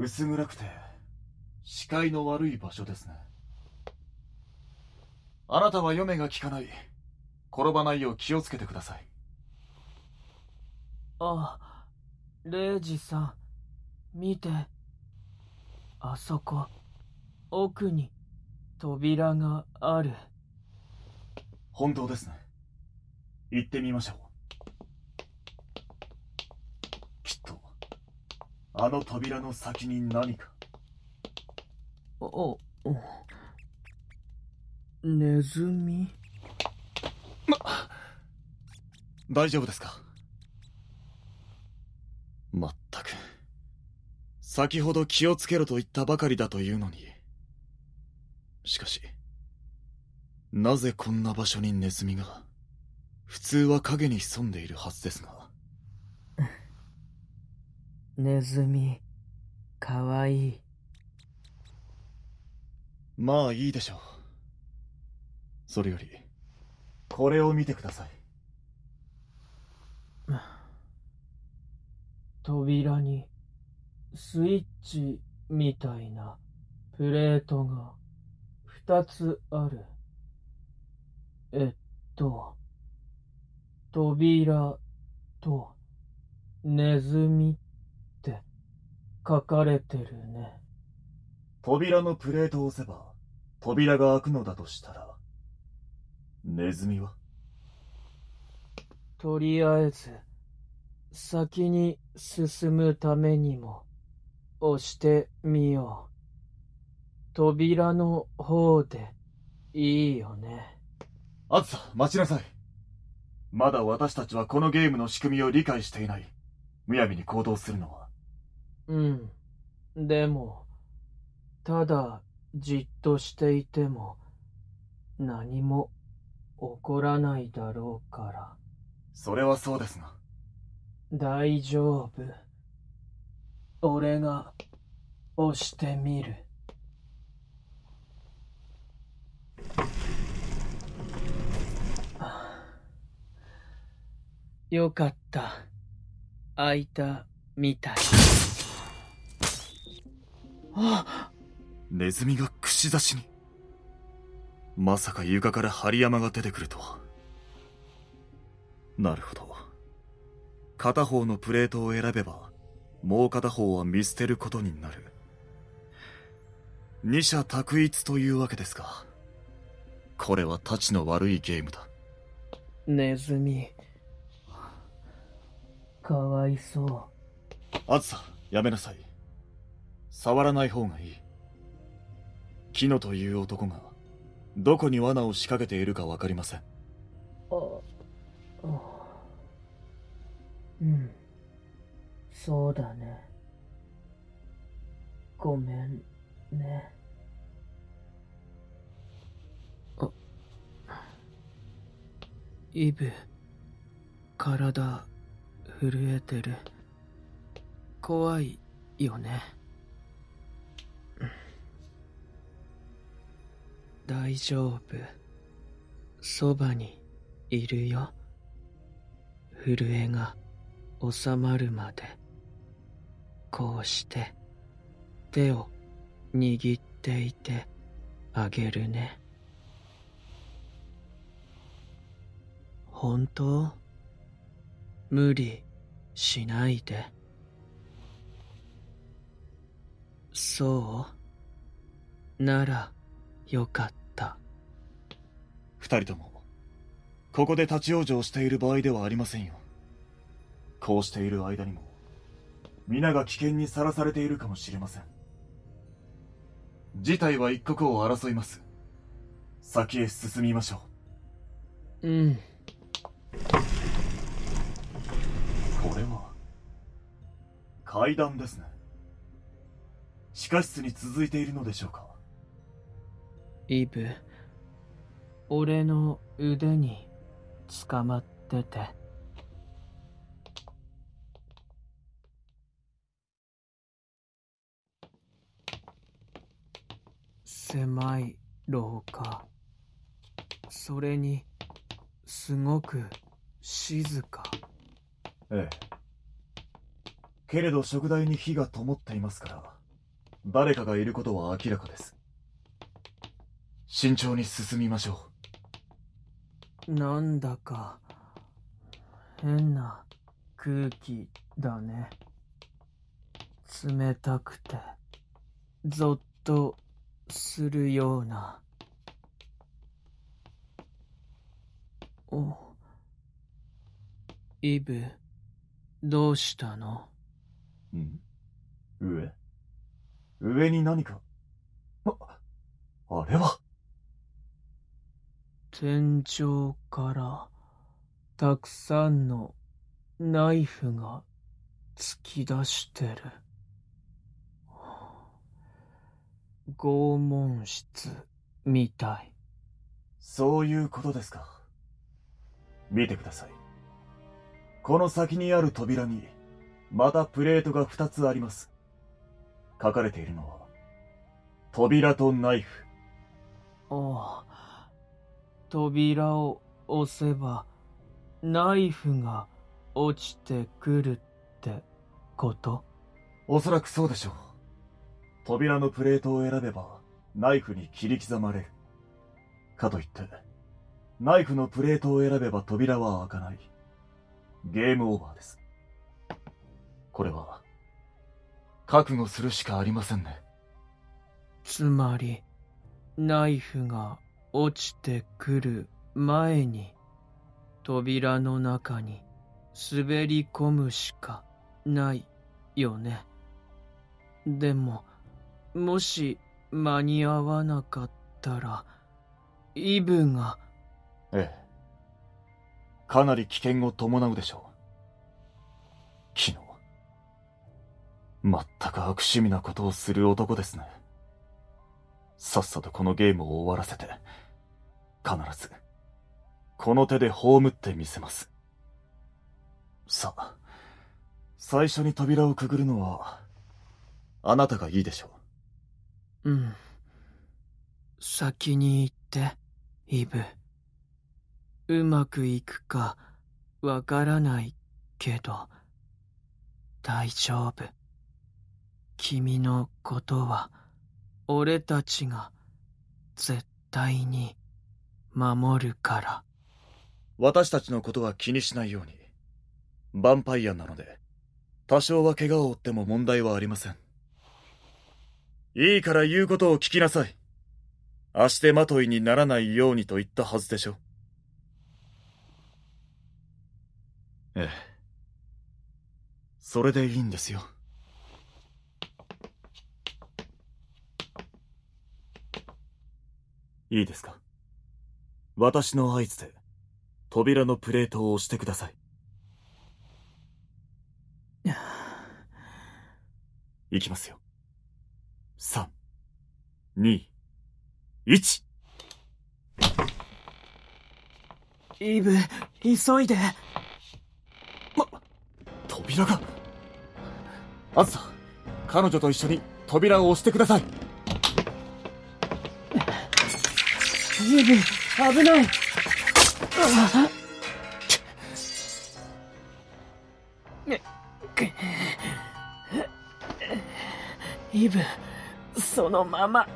薄暗くて視界の悪い場所ですね。あなたは嫁が効かない。転ばないよう気をつけてください。あ、レイジさん、見て。あそこ、奥に。扉がある。本当ですね。行ってみましょうきっとあの扉の先に何か？お、おネズミ？大丈夫ですか？まったく。先ほど気をつけろと言ったばかりだというのに。しかしなぜこんな場所にネズミが？普通は影に潜んでいるはずですがネズミ、かわいい。まあいいでしょうそれよりこれを見てください扉にスイッチみたいなプレートが二つある。えっと、扉とネズミ書かれてるね。扉のプレートを押せば扉が開くのだとしたらネズミは？とりあえず、先に進むためにも、押してみよう。扉の方でいいよね。あずさ待ちなさいまだ私たちはこのゲームの仕組みを理解していないむやみに行動するのはうん。でも、ただじっとしていても何も起こらないだろうからそれはそうですが大丈夫。俺が押してみる。よかった。開いたみたい。あネズミが串刺しに。まさか床から針山が出てくるとは。なるほど。片方のプレートを選べばもう片方は見捨てることになる。二者択一というわけですかこれはタチの悪いゲームだ。ネズミ。かわいそう。あずさやめなさい触らない方がいいキノという男がどこに罠を仕掛けているか分かりませんあ、あうん。そうだね。ごめんね。あ、イブ、体、震えてる。怖いよね。大丈夫。そばにいるよ。震えが収まるまで。こうして手を握っていてあげるね。本当？無理しないで。そう？ならよかった。二人とも。ここで立ち往生している場合ではありませんよ。こうしている間にも皆が危険にさらされているかもしれません。事態は一刻を争います。先へ進みましょう。ん。うこれは階段ですね。地下室に続いているのでしょうか？イブ、俺の腕に捕まってて。狭い廊下。それに、すごく静か。ええけれど食台に火が灯っていますから誰かがいることは明らかです。慎重に進みましょうなんだか変な空気だね。冷たくてゾッとするような。おイブどうしたの？ん？上？上に何か？あ、あれは？天井からたくさんのナイフが突き出してる拷問室みたいそういうことですか。見てください。この先にある扉に、またプレートが2つあります。書かれているのは、扉とナイフ。おう扉を押せばナイフが落ちてくるってこと？おそらくそうでしょう。扉のプレートを選べば、ナイフに切り刻まれる。かといって、ナイフのプレートを選べば扉は開かない。ゲームオーバーです。これは、覚悟するしかありませんね。つまりナイフが落ちてくる前に扉の中に滑り込むしかないよねでももし間に合わなかったらイブがええ。かなり危険を伴うでしょう。昨日。全く悪趣味なことをする男ですね。さっさとこのゲームを終わらせて、必ず、この手で葬ってみせます。さあ、最初に扉をくぐるのは、あなたがいいでしょう。うん先に行ってイブうまくいくかわからないけど大丈夫君のことは俺たちが絶対に守るから私たちのことは気にしないように。ヴァンパイアなので、多少は怪我を負っても問題はありません。いいから言うことを聞きなさい。足手まといにならないようにと言ったはずでしょ。ええ。それでいいんですよ。いいですか？私の合図で、扉のプレートを押してください。いきますよ。3、2、1! イブ急いで扉があずさ、彼女と一緒に扉を押してください。イブ危ない。イブそのまま。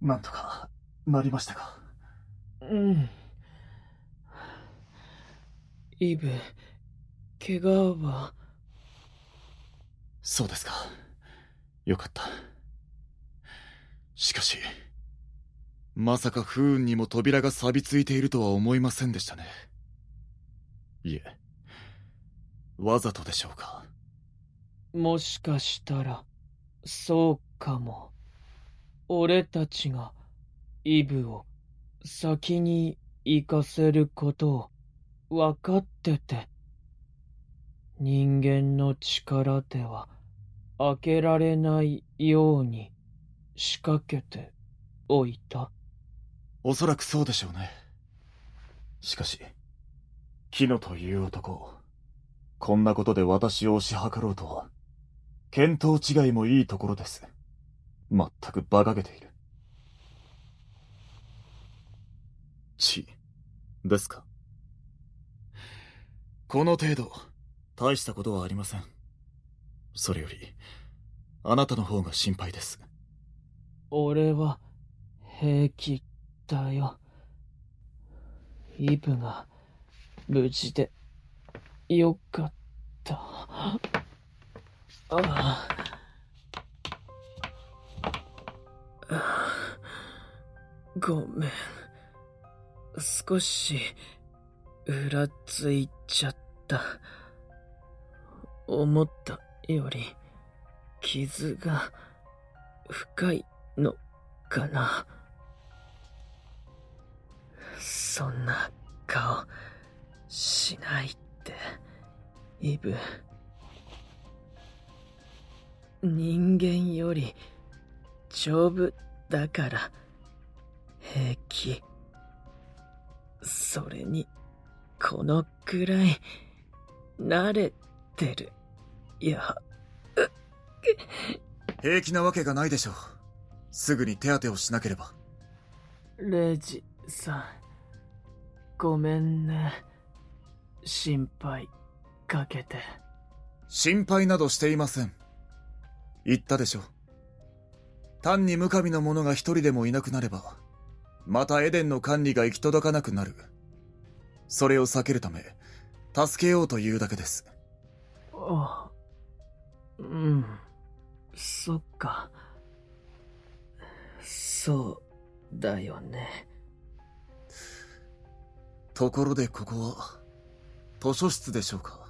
なんとか、なりましたか？うんイブ怪我はそうですか。よかった。しかし、まさか不運にも扉が錆びついているとは思いませんでしたね。いえ、わざとでしょうか。もしかしたらそうかも俺たちがイブを先に行かせることを分かってて人間の力では開けられないように仕掛けておいたおそらくそうでしょうね。しかし、キノという男、こんなことで私を推し量ろうとは、見当違いもいいところです。まったく馬鹿げている。血ですか？この程度。大したことはありません。それよりあなたの方が心配です。俺は平気だよ。イブが無事でよかった。ああ。ごめん。少しうらついちゃった。思ったより傷が深いのかな。そんな顔しないってイブ。人間より丈夫だから平気。それにこのくらい慣れてる。いや。平気なわけがないでしょう。すぐに手当てをしなければ。レジさんごめんね。心配かけて。心配などしていません。言ったでしょ単に無神の者が一人でもいなくなればまたエデンの管理が行き届かなくなるそれを避けるため助けようというだけです。あうん。そっか。そうだよね。ところでここは図書室でしょうか。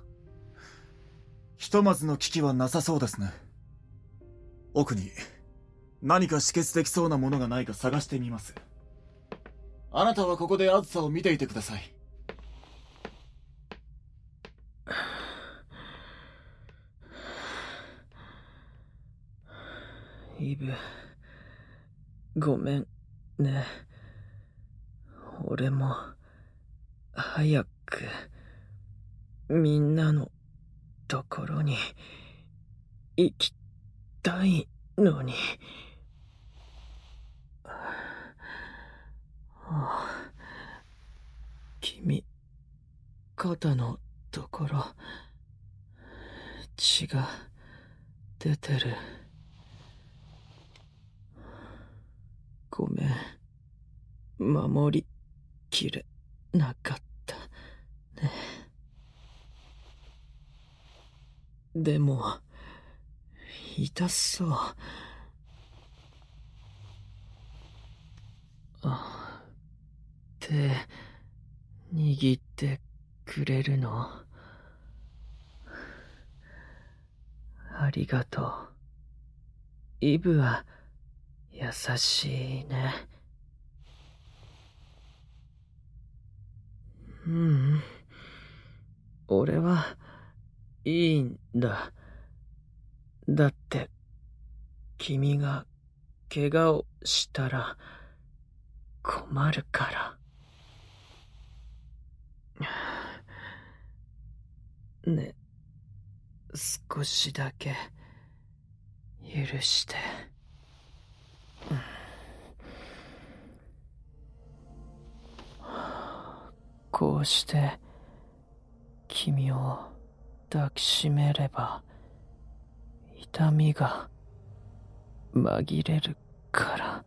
ひとまずの危機はなさそうですね。奥に何か止血できそうなものがないか探してみます。あなたはここであずさを見ていてくださいイブごめんね俺も早くみんなのところに行きたいのに。君、肩のところ、血が出てる。ごめん。守りきれなかったね。でも、痛そう。あ、手、握ってくれるの？ありがとう。イブは優しいね。うん。俺はいいんだ。だって、君が怪我をしたら困るから。ね、少しだけ許して。こうして君を抱きしめれば痛みが紛れるから。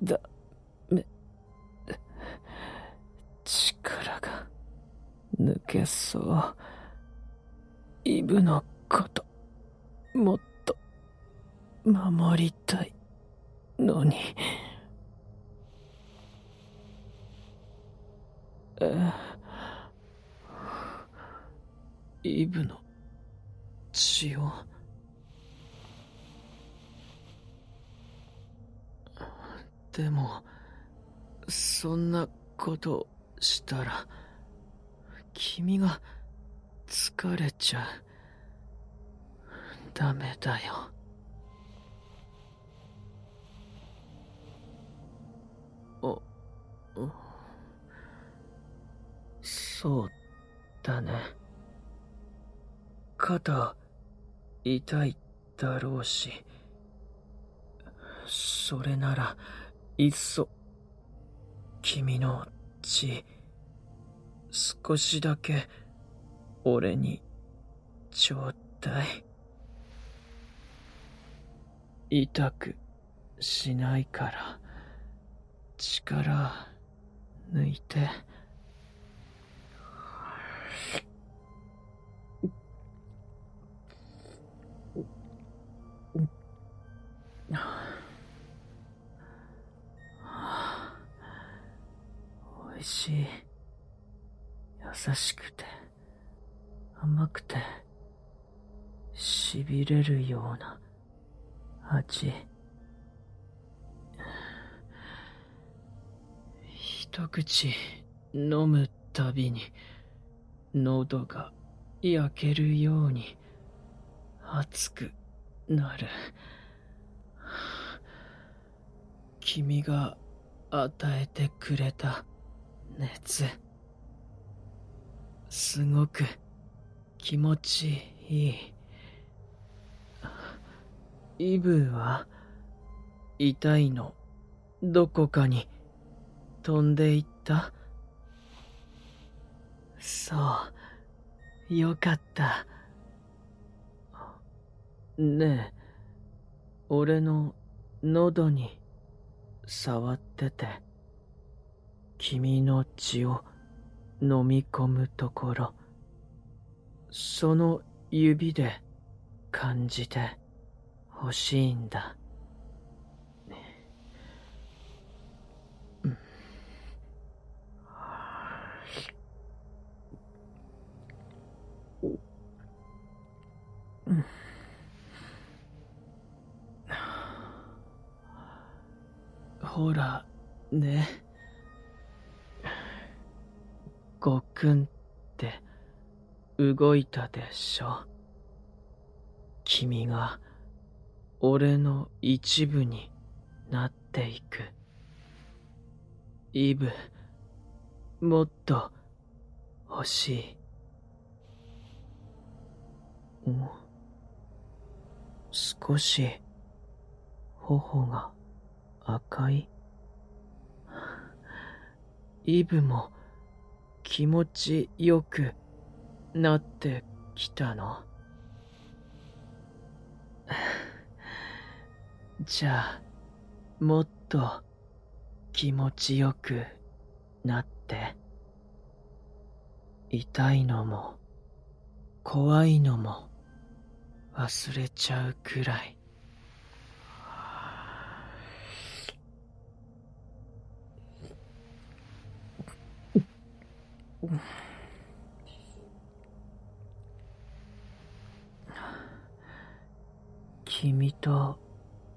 だめ力が抜けそう。イブのこともっと守りたいのに。イブの血を。でもそんなことしたら君が疲れちゃうダメだよ。おそうだね肩痛いだろうしそれならいっそ、君の血、少しだけ、俺に、ちょうだい。痛く、しないから、力、抜いて。おいしい。優しくて、甘くて、痺れるような味。一口飲むたびに、喉が焼けるように熱くなる。君が与えてくれた熱。すごく気持ちいい。イブは痛いのどこかに飛んでいったそう。よかった。ねえ。俺の喉に触ってて君の血を飲み込むところその指で感じて欲しいんだ。ほら、ね。ごくんって動いたでしょ。君が俺の一部になっていく。イブ、もっと欲しいん。少し頬が赤い？イブも気持ちよくなってきたの。じゃあもっと気持ちよくなって。痛いのも怖いのも忘れちゃうくらい。君と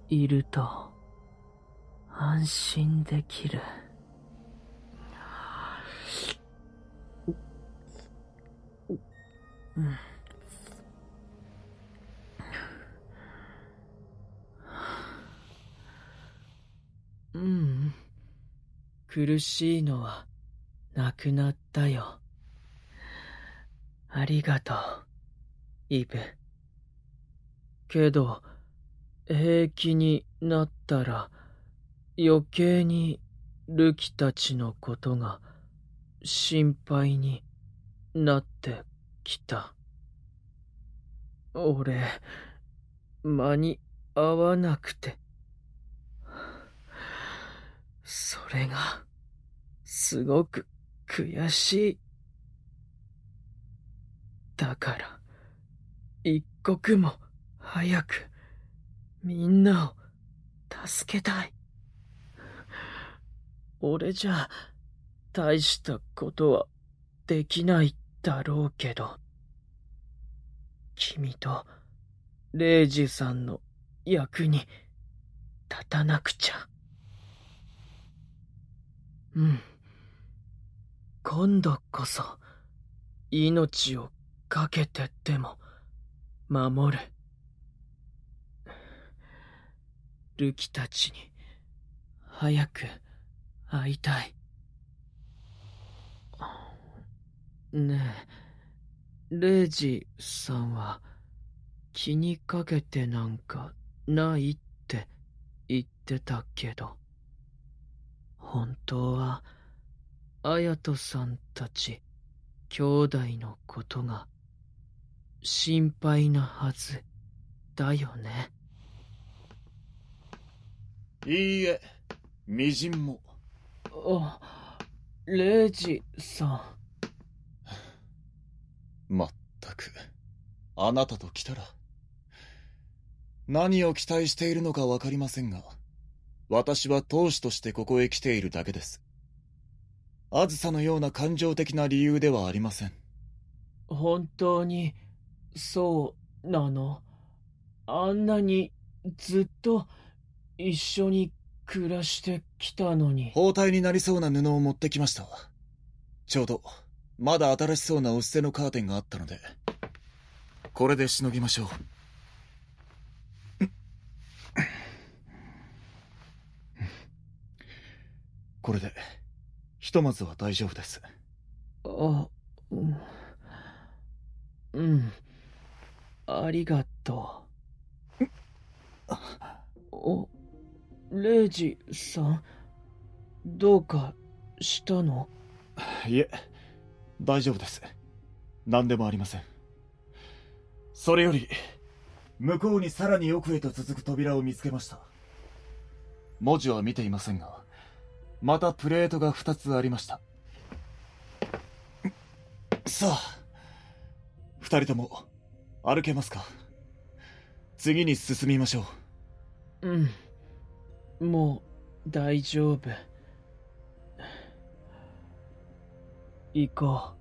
いると安心できる。うんうん。苦しいのはなくなったよ。ありがとう、イブ。けど、平気になったら余計にルキたちのことが心配になってきた。俺、間に合わなくて。それが、すごく悔しい。だから、一刻も早く、みんなを助けたい。俺じゃ、大したことはできないだろうけど、君と、レイジさんの役に立たなくちゃ。うん。今度こそ、命を懸けてでも、守る。ルキたちに、早く会いたい。ねえ、レイジさんは、気にかけてなんかないって言ってたけど。本当は綾人さんたち兄弟のことが心配なはずだよね。いいえみじんも。あレイジさん。まったくあなたと来たら。何を期待しているのかわかりませんが私は当主としてここへ来ているだけですあずさのような感情的な理由ではありません。本当にそうなの？あんなにずっと一緒に暮らしてきたのに。包帯になりそうな布を持ってきましたちょうどまだ新しそうなお捨てのカーテンがあったのでこれでしのぎましょう。これでひとまずは大丈夫です。あうん。うん。ありがとう。おレイジさんどうかしたの？いえ大丈夫です。何でもありません。それより向こうにさらに奥へと続く扉を見つけました。文字は見ていませんがまたプレートが2つありました。さあ2人とも歩けますか？次に進みましょう。うん。もう大丈夫。行こう。